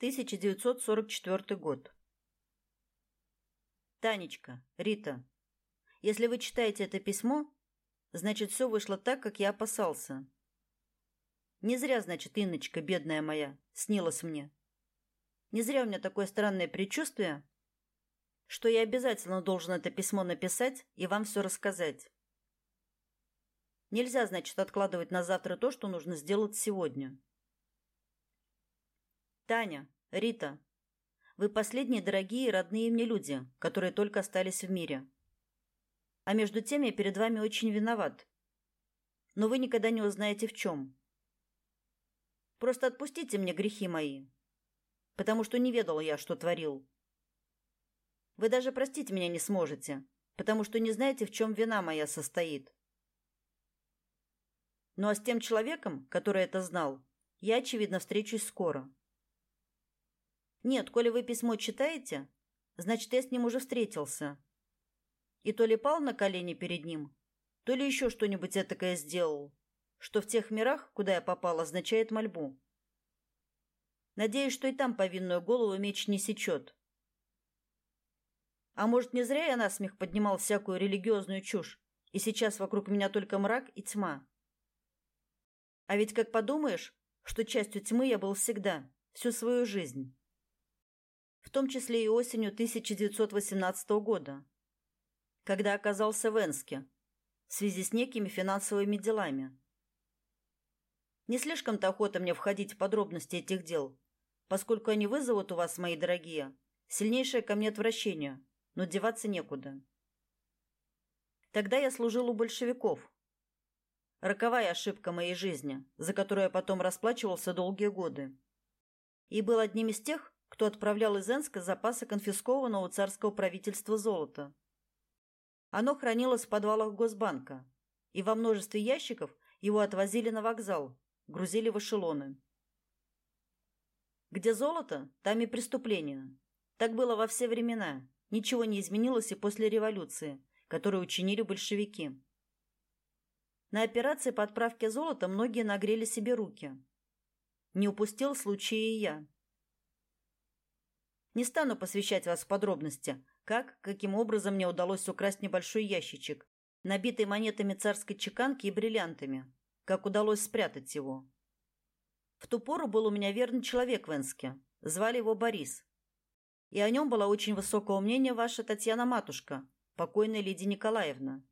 1944 год. Танечка, Рита, если вы читаете это письмо, значит, все вышло так, как я опасался. Не зря, значит, Инночка, бедная моя, снилась мне. Не зря у меня такое странное предчувствие, что я обязательно должен это письмо написать и вам все рассказать. Нельзя, значит, откладывать на завтра то, что нужно сделать сегодня. Таня, Рита, вы последние дорогие и родные мне люди, которые только остались в мире. А между тем я перед вами очень виноват. Но вы никогда не узнаете в чем. Просто отпустите мне грехи мои, потому что не ведал я, что творил. Вы даже простить меня не сможете, потому что не знаете, в чем вина моя состоит. Ну а с тем человеком, который это знал, я, очевидно, встречусь скоро. Нет, коли вы письмо читаете, значит, я с ним уже встретился. И то ли пал на колени перед ним, то ли еще что-нибудь этакое сделал, что в тех мирах, куда я попал, означает мольбу. Надеюсь, что и там повинную голову меч не сечет. А может, не зря я насмех поднимал всякую религиозную чушь, и сейчас вокруг меня только мрак и тьма. А ведь как подумаешь, что частью тьмы я был всегда, всю свою жизнь. В том числе и осенью 1918 года, когда оказался в Энске в связи с некими финансовыми делами. Не слишком-то охота мне входить в подробности этих дел, поскольку они вызовут у вас, мои дорогие, сильнейшее ко мне отвращение – но деваться некуда. Тогда я служил у большевиков. Роковая ошибка моей жизни, за которую я потом расплачивался долгие годы. И был одним из тех, кто отправлял из Энска запасы конфискованного царского правительства золота. Оно хранилось в подвалах Госбанка, и во множестве ящиков его отвозили на вокзал, грузили в эшелоны. Где золото, там и преступление. Так было во все времена. Ничего не изменилось и после революции, которую учинили большевики. На операции по отправке золота многие нагрели себе руки. Не упустил случая и я. Не стану посвящать вас в подробности, как, каким образом мне удалось украсть небольшой ящичек, набитый монетами царской чеканки и бриллиантами, как удалось спрятать его. В ту пору был у меня верный человек в Энске. Звали его Борис и о нем была очень высокого мнения ваша Татьяна Матушка, покойная Лидия Николаевна.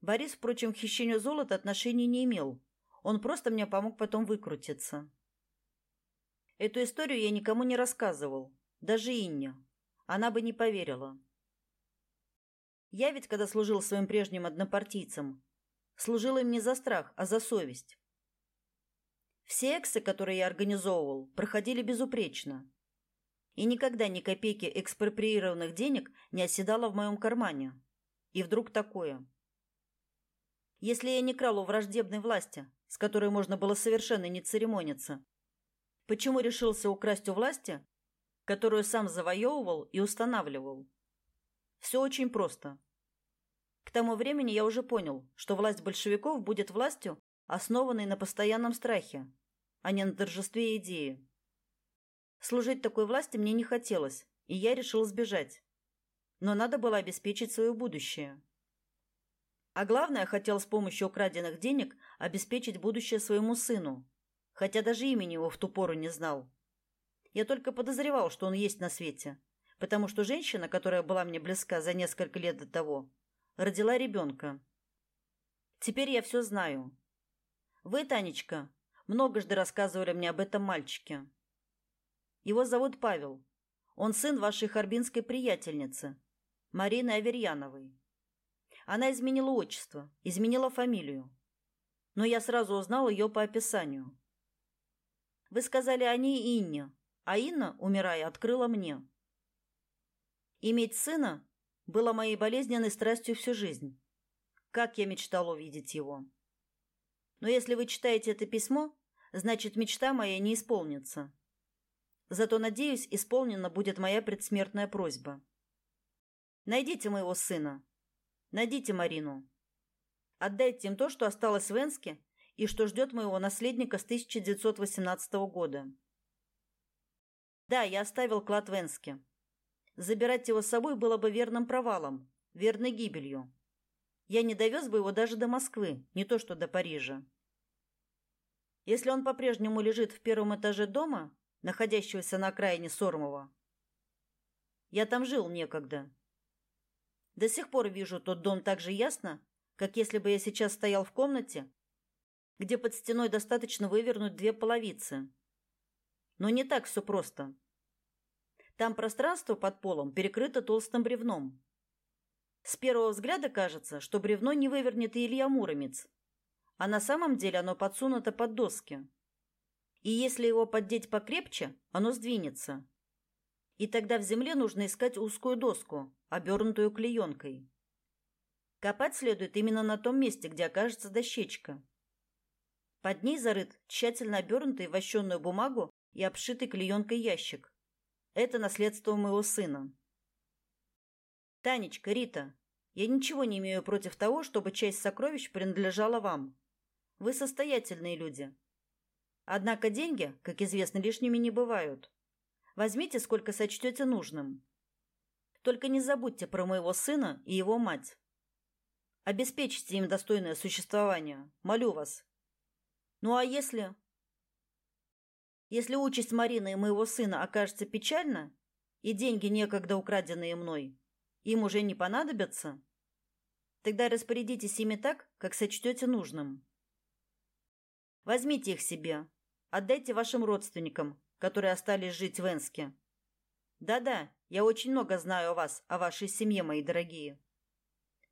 Борис, впрочем, к хищению золота отношений не имел. Он просто мне помог потом выкрутиться. Эту историю я никому не рассказывал, даже Инне. Она бы не поверила. Я ведь, когда служил своим прежним однопартийцам, служил им не за страх, а за совесть. Все эксы, которые я организовывал, проходили безупречно и никогда ни копейки экспроприированных денег не оседало в моем кармане. И вдруг такое. Если я не крал у враждебной власти, с которой можно было совершенно не церемониться, почему решился украсть у власти, которую сам завоевывал и устанавливал? Все очень просто. К тому времени я уже понял, что власть большевиков будет властью, основанной на постоянном страхе, а не на торжестве идеи. Служить такой власти мне не хотелось, и я решил сбежать. Но надо было обеспечить свое будущее. А главное, хотел с помощью украденных денег обеспечить будущее своему сыну, хотя даже имени его в ту пору не знал. Я только подозревал, что он есть на свете, потому что женщина, которая была мне близка за несколько лет до того, родила ребенка. Теперь я все знаю. Вы, Танечка, многожды рассказывали мне об этом мальчике. Его зовут Павел. Он сын вашей харбинской приятельницы, Марины Аверьяновой. Она изменила отчество, изменила фамилию. Но я сразу узнал ее по описанию. Вы сказали о ней Инне, а Инна, умирая, открыла мне. Иметь сына было моей болезненной страстью всю жизнь. Как я мечтал увидеть его. Но если вы читаете это письмо, значит, мечта моя не исполнится. Зато, надеюсь, исполнена будет моя предсмертная просьба. Найдите моего сына. Найдите Марину. Отдайте им то, что осталось в Энске и что ждет моего наследника с 1918 года. Да, я оставил клад в Энске. Забирать его с собой было бы верным провалом, верной гибелью. Я не довез бы его даже до Москвы, не то что до Парижа. Если он по-прежнему лежит в первом этаже дома, находящегося на окраине Сормова, я там жил некогда. До сих пор вижу тот дом так же ясно, как если бы я сейчас стоял в комнате, где под стеной достаточно вывернуть две половицы. Но не так все просто. Там пространство под полом перекрыто толстым бревном. С первого взгляда кажется, что бревно не вывернет и Илья Муромец, а на самом деле оно подсунуто под доски. И если его поддеть покрепче, оно сдвинется. И тогда в земле нужно искать узкую доску, обернутую клеенкой. Копать следует именно на том месте, где окажется дощечка. Под ней зарыт тщательно обернутый в бумагу и обшитый клеенкой ящик. Это наследство моего сына. Танечка, Рита, я ничего не имею против того, чтобы часть сокровищ принадлежала вам. Вы состоятельные люди. Однако деньги, как известно, лишними не бывают. Возьмите, сколько сочтете нужным. Только не забудьте про моего сына и его мать. Обеспечьте им достойное существование. Молю вас. Ну а если... Если участь Марины и моего сына окажется печальна, и деньги, некогда украденные мной, им уже не понадобятся, тогда распорядитесь ими так, как сочтете нужным. Возьмите их себе, отдайте вашим родственникам, которые остались жить в Энске. Да-да, я очень много знаю о вас, о вашей семье, мои дорогие.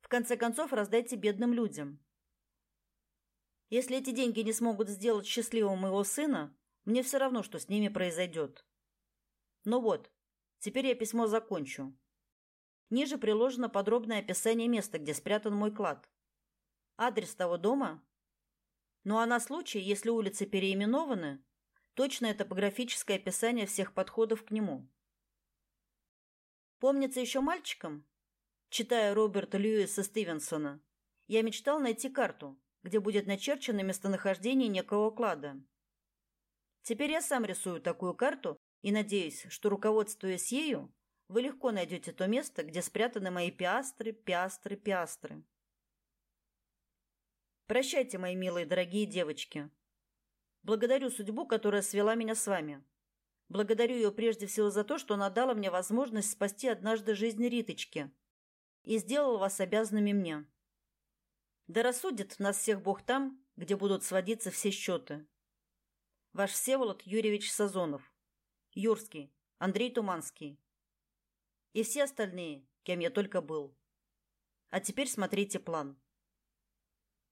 В конце концов, раздайте бедным людям. Если эти деньги не смогут сделать счастливым моего сына, мне все равно, что с ними произойдет. Ну вот, теперь я письмо закончу. Ниже приложено подробное описание места, где спрятан мой клад. Адрес того дома. Ну а на случай, если улицы переименованы, точное топографическое описание всех подходов к нему. Помнится еще мальчиком, читая Роберта Льюиса Стивенсона, я мечтал найти карту, где будет начерчено местонахождение некого клада. Теперь я сам рисую такую карту и надеюсь, что, руководствуясь ею, вы легко найдете то место, где спрятаны мои пиастры, пиастры, пиастры. Прощайте, мои милые дорогие девочки. Благодарю судьбу, которая свела меня с вами. Благодарю ее прежде всего за то, что она дала мне возможность спасти однажды жизнь Риточки и сделала вас обязанными мне. Да рассудит нас всех Бог там, где будут сводиться все счеты. Ваш Всеволод Юрьевич Сазонов. Юрский. Андрей Туманский. И все остальные, кем я только был. А теперь смотрите план.